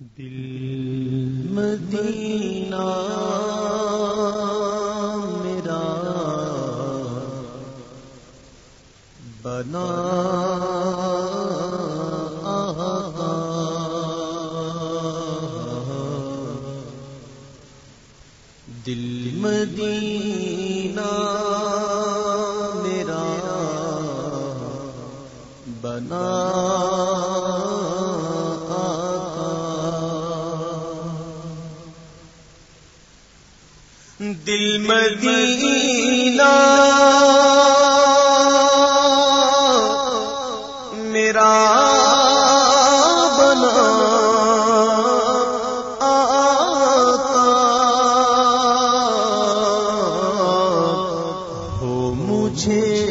دل مدینہ میرا بنا۔ دل مدینہ میرا بنا۔ دل مدینہ۔ میرا بنا ہو مجھے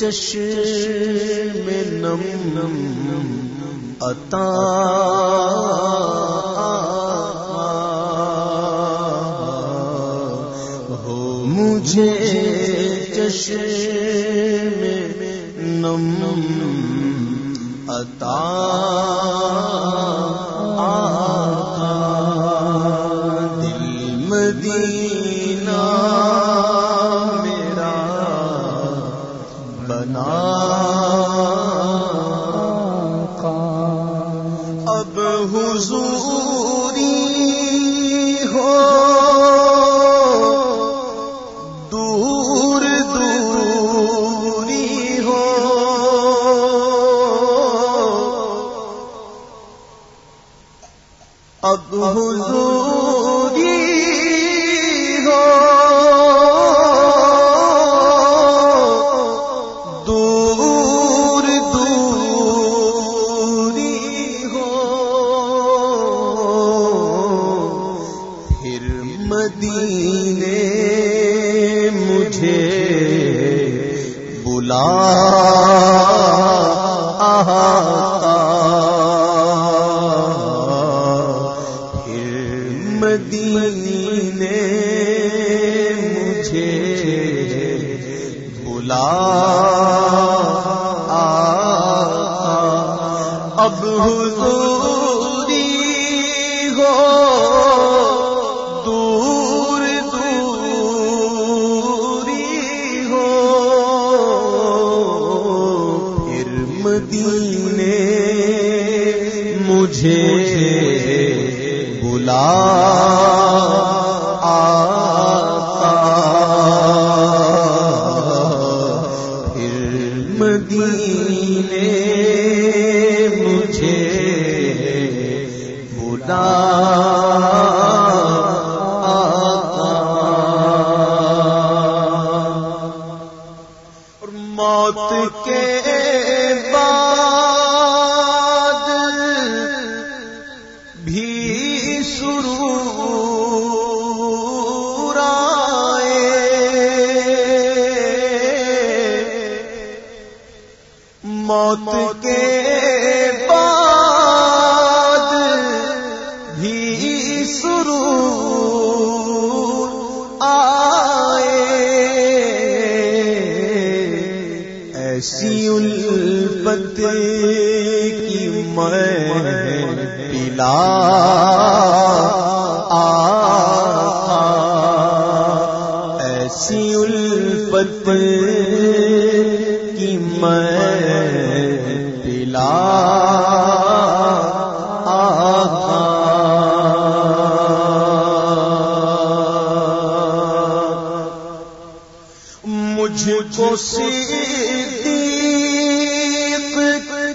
چشم نم نم عطا۔ چشم نم نم عطا مدینے مجھے بلا اب حضوری ہو دور دوری ہو۔ پھر مدینے مجھے بلا پھر مدینے مجھے بلا اور موت کے بعد موت کے بعد بھی سرور آئے۔ ایسی الفت کی میں پلا۔ صدیق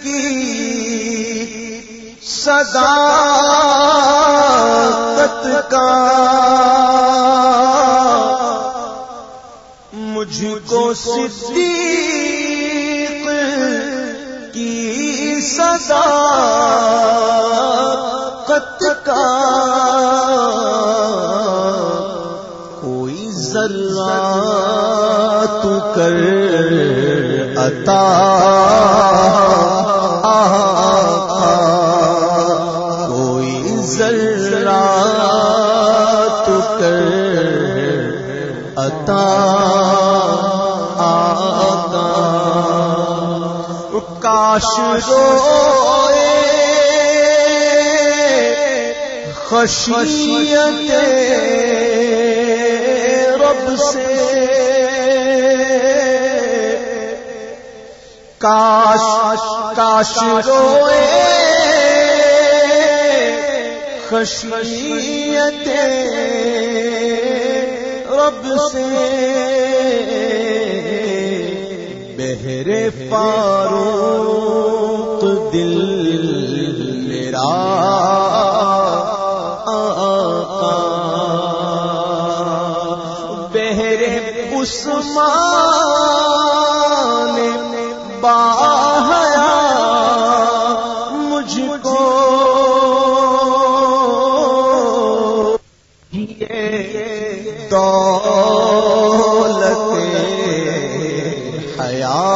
کی صداقت کا مجھ کو صدیق کی صداقت کا کر عطا۔ کوئی ذرہ تو کر عطا۔ کاش روئے خشیت رب سے کاش کاش روئے۔ خشیت رب سے بہرے پارو دل میرا۔ باہیا دولت حیا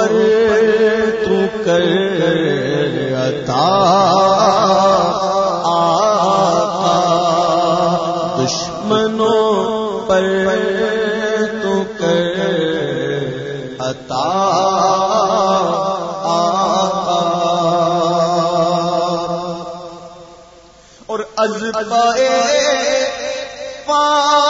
پر تو کر عطا آقا۔ دشمنوں پر تو کر عطا آقا۔ اور از پائے فاطمہ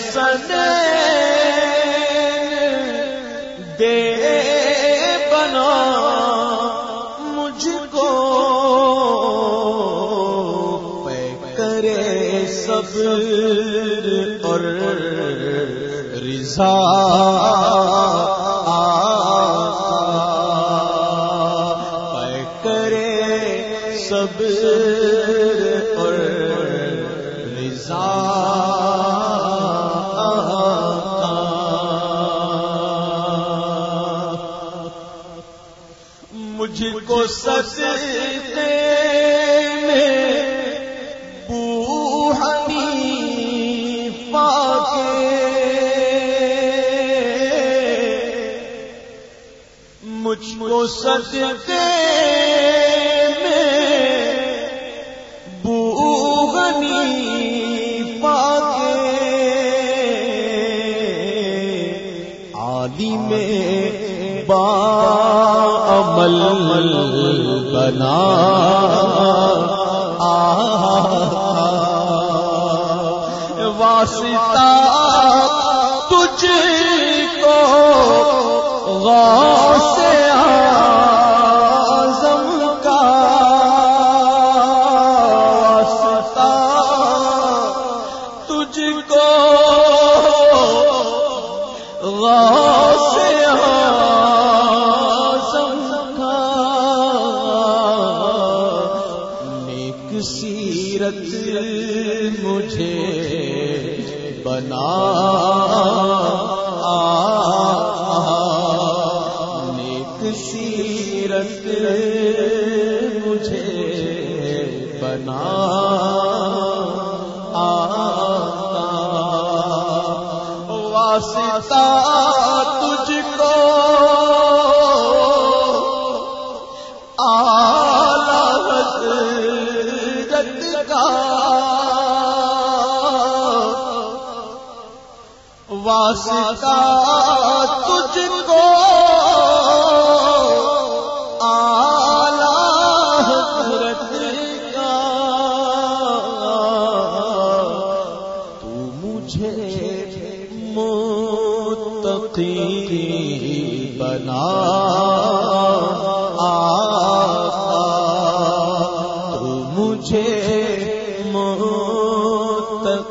حسن دے بنا مجھ کو پہ کرے سب اور رضا پہ کرے سب اور رضا سستے میں بو حنیفہ کے مجھ کو سجدے بنا۔ واسطہ تجھ کو غوث مجھے بنا نیک سیرت مجھے بنا واسطہ تجھ کو واسطہ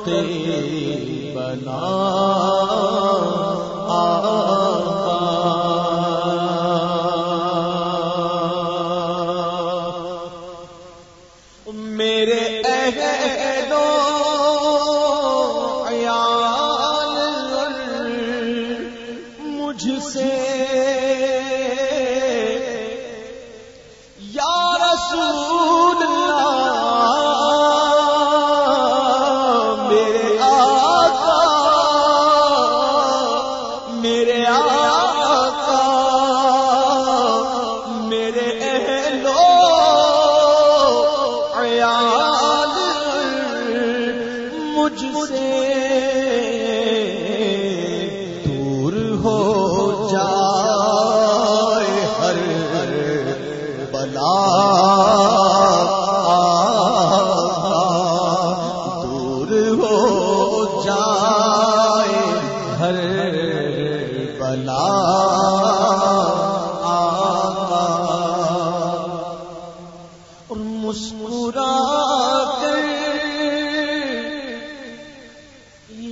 تیری بنا۔ میرے مجھ سے۔ یا رسول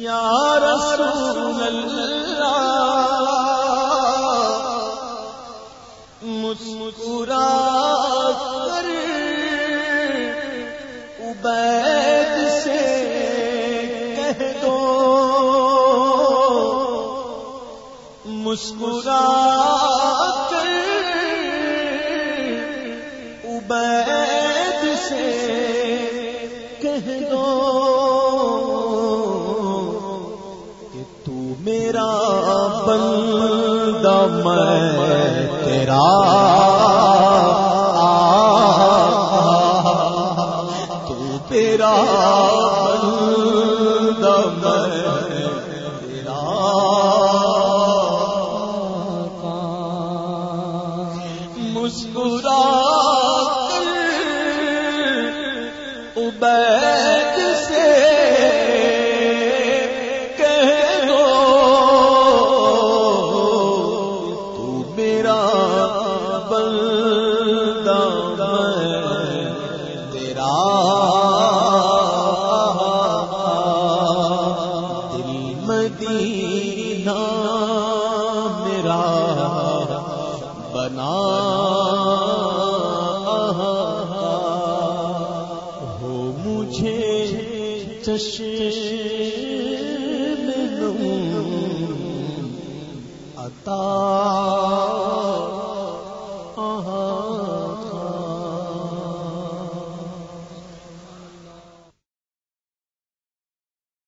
یا رسول اللہ، مسکرا کر عبید سے کہہ دو۔ مسکرا کر عبید سے کہہ دو۔ میرا بندہ میں تیرا تو تیرا بنا۔ ہو مجھے شیل عطا۔